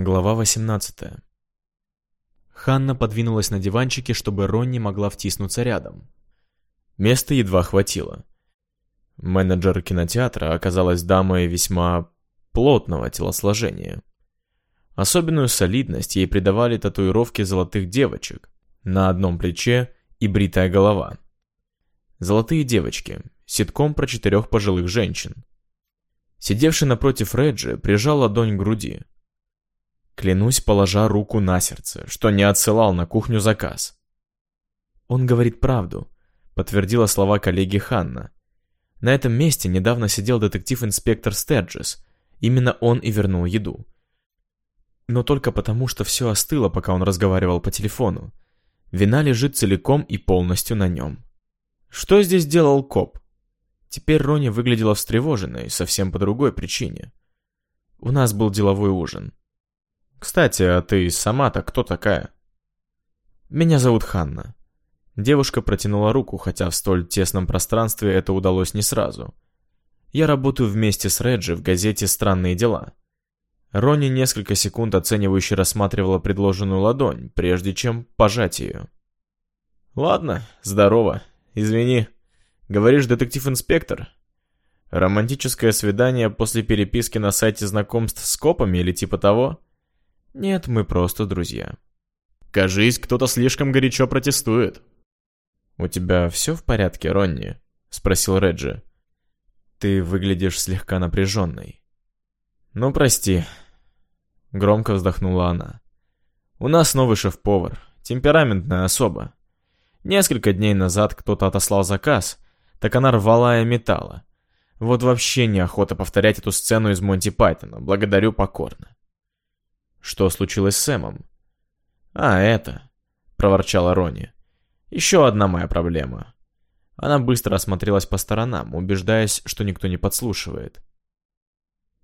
Глава 18 Ханна подвинулась на диванчике, чтобы Ронни могла втиснуться рядом. Места едва хватило. Менеджер кинотеатра оказалась дамой весьма плотного телосложения. Особенную солидность ей придавали татуировки золотых девочек на одном плече и бритая голова. «Золотые девочки» — ситком про четырех пожилых женщин. Сидевший напротив Реджи прижал ладонь к груди. Клянусь, положа руку на сердце, что не отсылал на кухню заказ. «Он говорит правду», — подтвердила слова коллеги Ханна. На этом месте недавно сидел детектив-инспектор Стерджес. Именно он и вернул еду. Но только потому, что все остыло, пока он разговаривал по телефону. Вина лежит целиком и полностью на нем. Что здесь делал коп? Теперь Рони выглядела встревоженной, совсем по другой причине. У нас был деловой ужин. Кстати, а ты сама-то кто такая? Меня зовут Ханна. Девушка протянула руку, хотя в столь тесном пространстве это удалось не сразу. Я работаю вместе с Реджи в газете «Странные дела». Ронни несколько секунд оценивающе рассматривала предложенную ладонь, прежде чем пожать ее. «Ладно, здорово. Извини. Говоришь, детектив-инспектор? Романтическое свидание после переписки на сайте знакомств с копами или типа того?» «Нет, мы просто друзья». «Кажись, кто-то слишком горячо протестует». «У тебя все в порядке, Ронни?» — спросил Реджи. «Ты выглядишь слегка напряженной». «Ну, прости», — громко вздохнула она. «У нас новый шеф-повар, темпераментная особа. Несколько дней назад кто-то отослал заказ, так она рвала и металла. Вот вообще неохота повторять эту сцену из Монти Пайтона, благодарю покорно». «Что случилось с Сэмом?» «А, это», — проворчала Рони. «Еще одна моя проблема». Она быстро осмотрелась по сторонам, убеждаясь, что никто не подслушивает.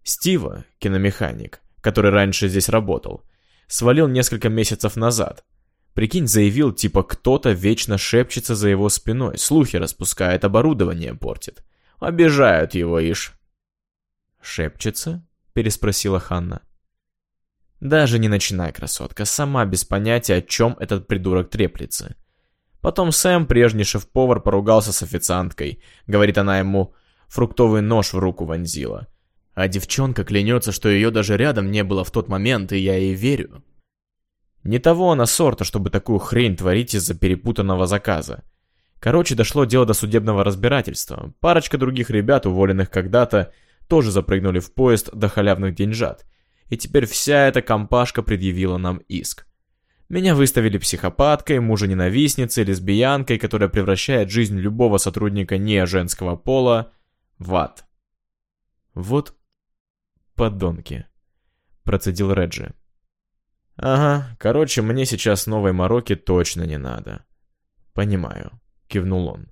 Стива, киномеханик, который раньше здесь работал, свалил несколько месяцев назад. Прикинь, заявил, типа кто-то вечно шепчется за его спиной, слухи распускает, оборудование портит. Обижают его, ишь. «Шепчется?» — переспросила Ханна. «Даже не начинай, красотка, сама без понятия, о чем этот придурок треплется». Потом Сэм, прежний шеф-повар, поругался с официанткой. Говорит она ему, фруктовый нож в руку вонзила. А девчонка клянется, что ее даже рядом не было в тот момент, и я ей верю. Не того она сорта, чтобы такую хрень творить из-за перепутанного заказа. Короче, дошло дело до судебного разбирательства. Парочка других ребят, уволенных когда-то, тоже запрыгнули в поезд до халявных деньжат. И теперь вся эта компашка предъявила нам иск. Меня выставили психопаткой, мужа-ненавистницей, лесбиянкой, которая превращает жизнь любого сотрудника не женского пола в ад. Вот подонки», — процедил Реджи. «Ага, короче, мне сейчас новой мороки точно не надо». «Понимаю», — кивнул он.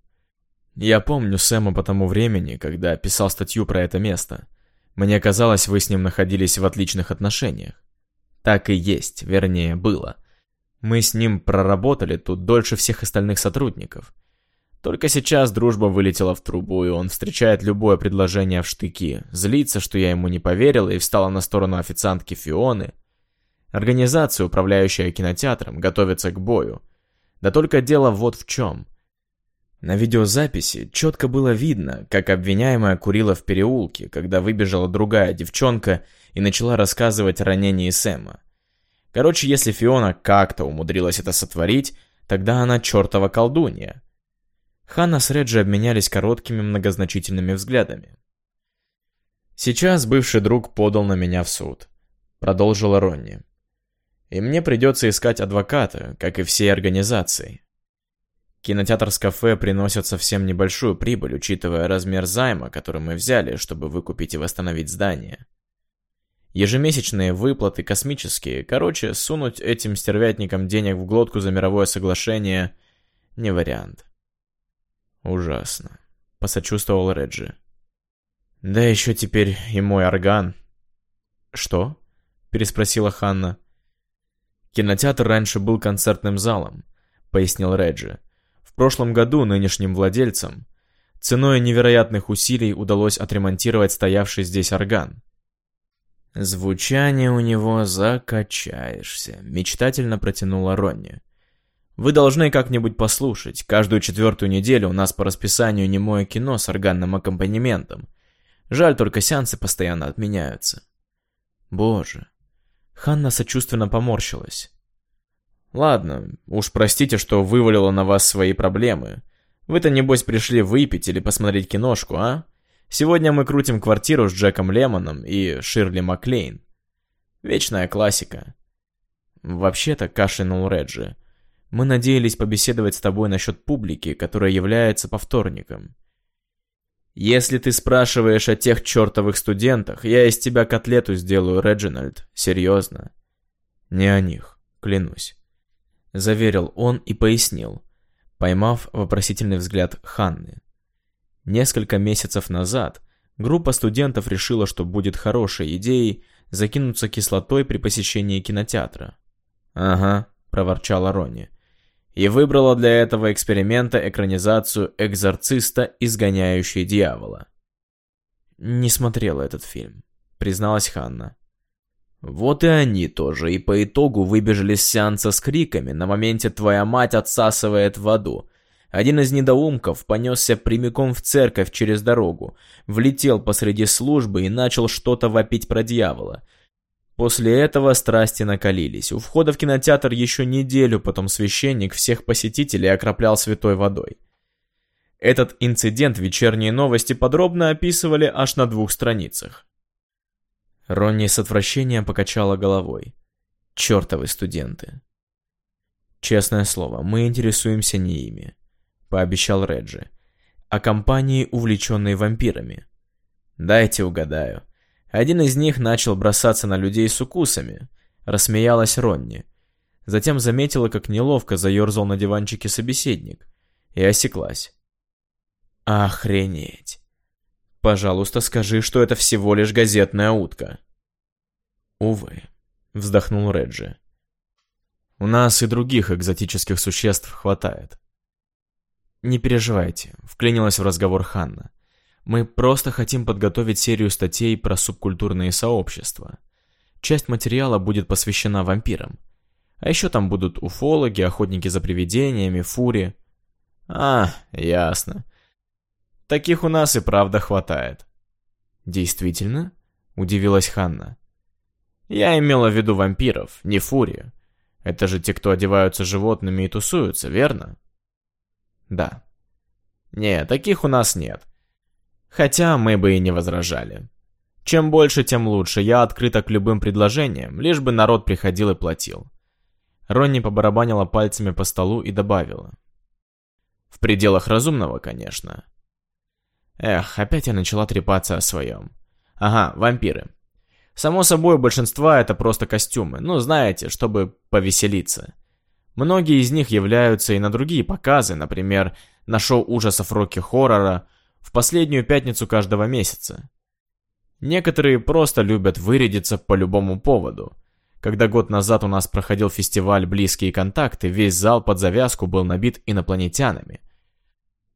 «Я помню Сэма по тому времени, когда писал статью про это место. Мне казалось, вы с ним находились в отличных отношениях. Так и есть, вернее, было. Мы с ним проработали тут дольше всех остальных сотрудников. Только сейчас дружба вылетела в трубу, и он встречает любое предложение в штыки, злится, что я ему не поверила и встала на сторону официантки Фионы. Организация, управляющая кинотеатром, готовится к бою. Да только дело вот в чем. На видеозаписи четко было видно, как обвиняемая курила в переулке, когда выбежала другая девчонка и начала рассказывать о ранении Сэма. Короче, если Фиона как-то умудрилась это сотворить, тогда она чертова колдунья. Ханна с Реджи обменялись короткими многозначительными взглядами. «Сейчас бывший друг подал на меня в суд», — продолжила Ронни. «И мне придется искать адвоката, как и всей организации. Кинотеатр с кафе приносит совсем небольшую прибыль, учитывая размер займа, который мы взяли, чтобы выкупить и восстановить здание. Ежемесячные выплаты космические, короче, сунуть этим стервятникам денег в глотку за мировое соглашение — не вариант». «Ужасно», — посочувствовал Реджи. «Да еще теперь и мой орган». «Что?» — переспросила Ханна. «Кинотеатр раньше был концертным залом», — пояснил Реджи. «В прошлом году нынешним владельцам ценой невероятных усилий удалось отремонтировать стоявший здесь орган. Звучание у него закачаешься, мечтательно протянула Ронни. Вы должны как-нибудь послушать. Каждую четвертую неделю у нас по расписанию немое кино с органным аккомпанементом. Жаль, только сеансы постоянно отменяются. Боже. Ханна сочувственно поморщилась. Ладно, уж простите, что вывалила на вас свои проблемы. Вы-то, небось, пришли выпить или посмотреть киношку, а? Сегодня мы крутим квартиру с Джеком Лемоном и Ширли Маклейн. Вечная классика. Вообще-то, кашлянул Реджи, мы надеялись побеседовать с тобой насчет публики, которая является повторником. Если ты спрашиваешь о тех чертовых студентах, я из тебя котлету сделаю, Реджинальд. Серьезно. Не о них, клянусь. Заверил он и пояснил, поймав вопросительный взгляд Ханны. Несколько месяцев назад группа студентов решила, что будет хорошей идеей закинуться кислотой при посещении кинотеатра. «Ага», — проворчала Ронни. И выбрала для этого эксперимента экранизацию «Экзорциста, изгоняющий дьявола». «Не смотрела этот фильм», — призналась Ханна. Вот и они тоже, и по итогу выбежали с сеанса с криками, на моменте твоя мать отсасывает воду, один из недоумков понесся прямиком в церковь через дорогу, влетел посреди службы и начал что-то вопить про дьявола. После этого страсти накалились. У входа в кинотеатр еще неделю потом священник всех посетителей окроплял святой водой. Этот инцидент вечерние новости подробно описывали аж на двух страницах. Ронни с отвращением покачала головой. Чертовы студенты. Честное слово, мы интересуемся не ими пообещал Реджи. «О компании, увлеченной вампирами». «Дайте угадаю. Один из них начал бросаться на людей с укусами», — рассмеялась Ронни. Затем заметила, как неловко заерзал на диванчике собеседник, и осеклась. «Охренеть! Пожалуйста, скажи, что это всего лишь газетная утка». «Увы», — вздохнул Реджи. «У нас и других экзотических существ хватает. «Не переживайте», — вклинилась в разговор Ханна. «Мы просто хотим подготовить серию статей про субкультурные сообщества. Часть материала будет посвящена вампирам. А еще там будут уфологи, охотники за привидениями, фури». «А, ясно. Таких у нас и правда хватает». «Действительно?» — удивилась Ханна. «Я имела в виду вампиров, не фури. Это же те, кто одеваются животными и тусуются, верно?» Да. Не, таких у нас нет. Хотя мы бы и не возражали. Чем больше, тем лучше. Я открыта к любым предложениям, лишь бы народ приходил и платил. Ронни побарабанила пальцами по столу и добавила. В пределах разумного, конечно. Эх, опять я начала трепаться о своем. Ага, вампиры. Само собой, у большинства это просто костюмы. Ну, знаете, чтобы повеселиться. Многие из них являются и на другие показы, например, на шоу ужасов Рокки-хоррора в последнюю пятницу каждого месяца. Некоторые просто любят вырядиться по любому поводу. Когда год назад у нас проходил фестиваль «Близкие контакты», весь зал под завязку был набит инопланетянами.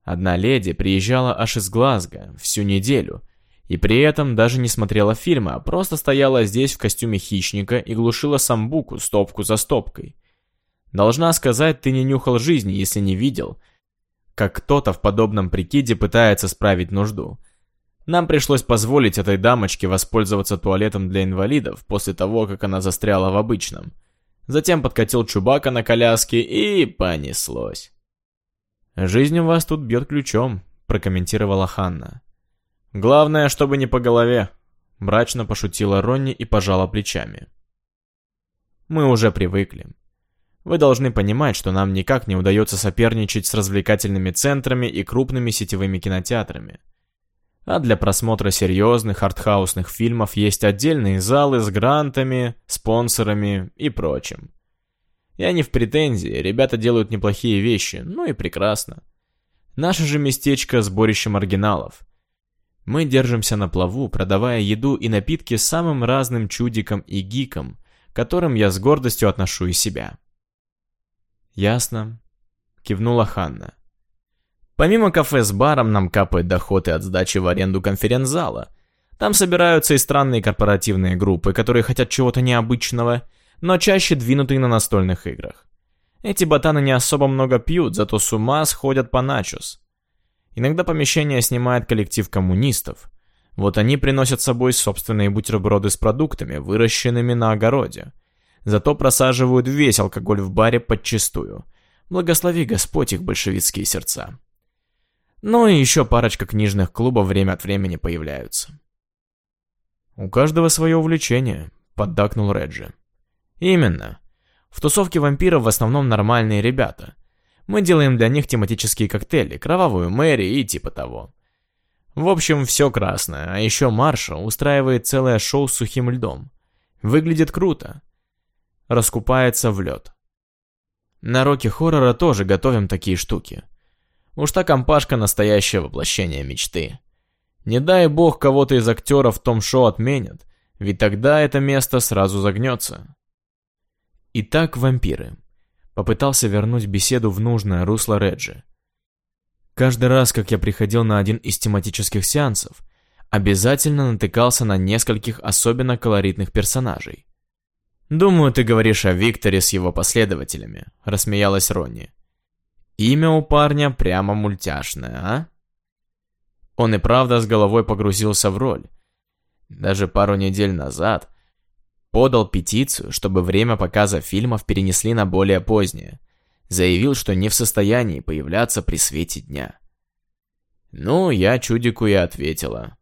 Одна леди приезжала аж из Глазго всю неделю, и при этом даже не смотрела фильмы, а просто стояла здесь в костюме хищника и глушила самбуку стопку за стопкой – Должна сказать, ты не нюхал жизни, если не видел, как кто-то в подобном прикиде пытается справить нужду. Нам пришлось позволить этой дамочке воспользоваться туалетом для инвалидов после того, как она застряла в обычном. Затем подкатил Чубака на коляске и понеслось. «Жизнь у вас тут бьет ключом», — прокомментировала Ханна. «Главное, чтобы не по голове», — мрачно пошутила Ронни и пожала плечами. «Мы уже привыкли. Вы должны понимать, что нам никак не удается соперничать с развлекательными центрами и крупными сетевыми кинотеатрами. А для просмотра серьезных артхаусных фильмов есть отдельные залы с грантами, спонсорами и прочим. Я не в претензии, ребята делают неплохие вещи, ну и прекрасно. Наше же местечко – сборище маргиналов. Мы держимся на плаву, продавая еду и напитки самым разным чудикам и гикам, которым я с гордостью отношу и себя. «Ясно», — кивнула Ханна. «Помимо кафе с баром нам капает доход и от сдачи в аренду конференц-зала. Там собираются и странные корпоративные группы, которые хотят чего-то необычного, но чаще двинутые на настольных играх. Эти ботаны не особо много пьют, зато с ума сходят по начос. Иногда помещение снимает коллектив коммунистов. Вот они приносят с собой собственные бутерброды с продуктами, выращенными на огороде. Зато просаживают весь алкоголь в баре подчистую. Благослови Господь их большевистские сердца. Ну и еще парочка книжных клубов время от времени появляются. «У каждого свое увлечение», — поддакнул Реджи. «Именно. В тусовке вампиров в основном нормальные ребята. Мы делаем для них тематические коктейли, кровавую Мэри и типа того. В общем, все красное, а еще Маршал устраивает целое шоу с сухим льдом. Выглядит круто. Раскупается в лед. На роке хоррора тоже готовим такие штуки. Уж та компашка настоящее воплощение мечты. Не дай бог кого-то из актеров в том шоу отменят, ведь тогда это место сразу загнется. Итак, вампиры. Попытался вернуть беседу в нужное русло Реджи. Каждый раз, как я приходил на один из тематических сеансов, обязательно натыкался на нескольких особенно колоритных персонажей. «Думаю, ты говоришь о Викторе с его последователями», — рассмеялась Ронни. «Имя у парня прямо мультяшное, а?» Он и правда с головой погрузился в роль. Даже пару недель назад подал петицию, чтобы время показа фильмов перенесли на более позднее. Заявил, что не в состоянии появляться при свете дня. Ну, я чудику и ответила.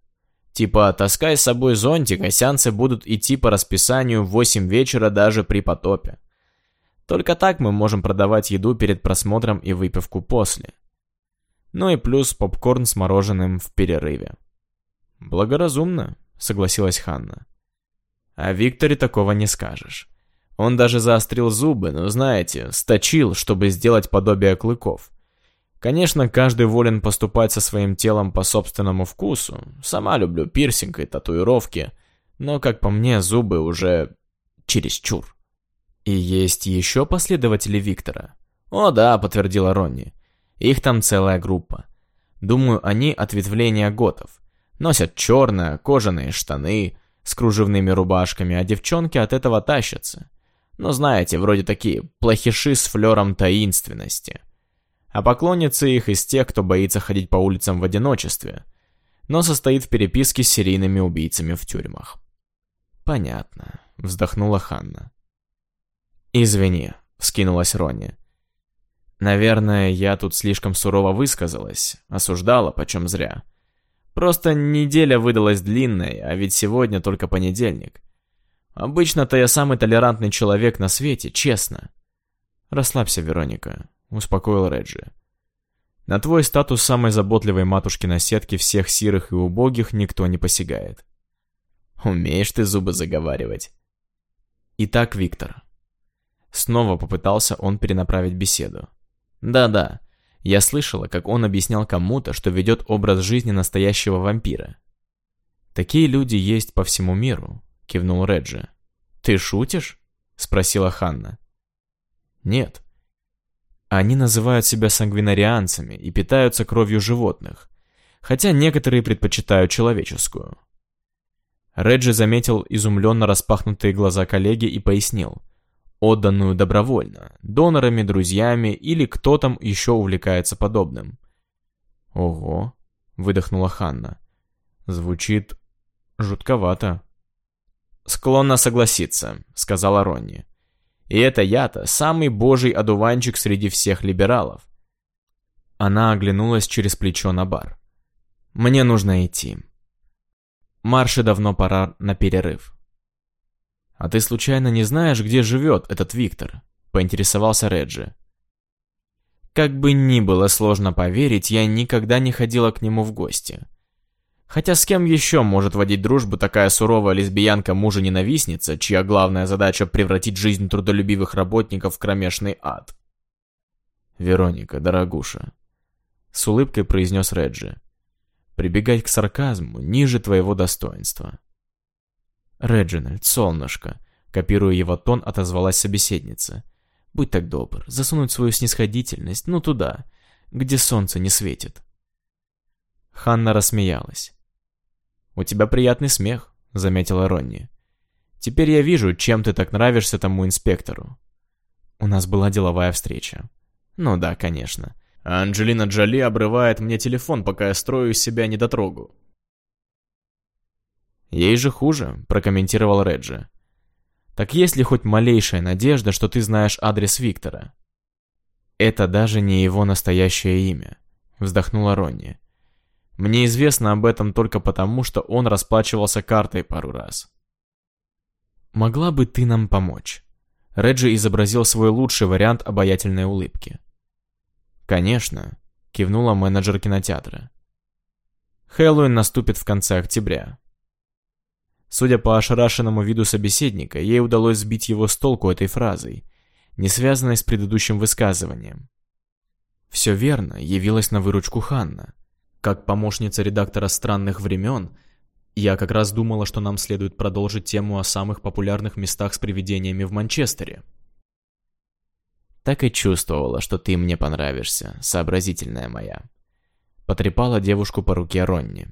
Типа, таскай с собой зонтик, а сеансы будут идти по расписанию в 8 вечера даже при потопе. Только так мы можем продавать еду перед просмотром и выпивку после. Ну и плюс попкорн с мороженым в перерыве. «Благоразумно», — согласилась Ханна. «О Викторе такого не скажешь. Он даже заострил зубы, но, знаете, сточил, чтобы сделать подобие клыков. Конечно, каждый волен поступать со своим телом по собственному вкусу. Сама люблю пирсинг и татуировки, но, как по мне, зубы уже чересчур. И есть еще последователи Виктора? О да, подтвердила Ронни. Их там целая группа. Думаю, они ответвления готов. Носят черное, кожаные штаны с кружевными рубашками, а девчонки от этого тащатся. Ну, знаете, вроде такие плохиши с флером таинственности а поклонницы их из тех, кто боится ходить по улицам в одиночестве, но состоит в переписке с серийными убийцами в тюрьмах. «Понятно», — вздохнула Ханна. «Извини», — вскинулась Ронни. «Наверное, я тут слишком сурово высказалась, осуждала, почем зря. Просто неделя выдалась длинной, а ведь сегодня только понедельник. Обычно-то я самый толерантный человек на свете, честно». «Расслабься, Вероника успокоил Реджи. На твой статус самой заботливой матушки на сетке всех сирых и убогих никто не посягает. Умеешь ты зубы заговаривать. Итак, Виктор. Снова попытался он перенаправить беседу. Да-да, я слышала, как он объяснял кому-то, что ведет образ жизни настоящего вампира. Такие люди есть по всему миру, кивнул Реджи. Ты шутишь? Спросила Ханна. Нет, они называют себя сангвинарианцами и питаются кровью животных, хотя некоторые предпочитают человеческую. Реджи заметил изумленно распахнутые глаза коллеги и пояснил. Отданную добровольно, донорами, друзьями или кто там еще увлекается подобным. «Ого», — выдохнула Ханна. «Звучит жутковато». «Склонна согласиться», — сказала Ронни. И это я-то самый божий одуванчик среди всех либералов. Она оглянулась через плечо на бар. Мне нужно идти. Марше давно пора на перерыв. А ты случайно не знаешь, где живет этот Виктор? Поинтересовался Реджи. Как бы ни было сложно поверить, я никогда не ходила к нему в гости. Хотя с кем еще может водить дружбу такая суровая лесбиянка-мужа-ненавистница, чья главная задача превратить жизнь трудолюбивых работников в кромешный ад? Вероника, дорогуша, с улыбкой произнес Реджи. Прибегать к сарказму ниже твоего достоинства. Реджинальд, солнышко, копируя его тон, отозвалась собеседница. Будь так добр, засунуть свою снисходительность, ну туда, где солнце не светит. Ханна рассмеялась. «У тебя приятный смех», — заметила Ронни. «Теперь я вижу, чем ты так нравишься тому инспектору». У нас была деловая встреча. Ну да, конечно. А Анджелина Джоли обрывает мне телефон, пока я строю из себя недотрогу. «Ей же хуже», — прокомментировал Реджи. «Так есть ли хоть малейшая надежда, что ты знаешь адрес Виктора?» «Это даже не его настоящее имя», — вздохнула Ронни. «Мне известно об этом только потому, что он расплачивался картой пару раз». «Могла бы ты нам помочь?» Реджи изобразил свой лучший вариант обаятельной улыбки. «Конечно», — кивнула менеджер кинотеатра. «Хэллоуин наступит в конце октября». Судя по ошарашенному виду собеседника, ей удалось сбить его с толку этой фразой, не связанной с предыдущим высказыванием. Все верно, явилась на выручку Ханна. Как помощница редактора «Странных времен», я как раз думала, что нам следует продолжить тему о самых популярных местах с привидениями в Манчестере. Так и чувствовала, что ты мне понравишься, сообразительная моя. Потрепала девушку по руке Ронни.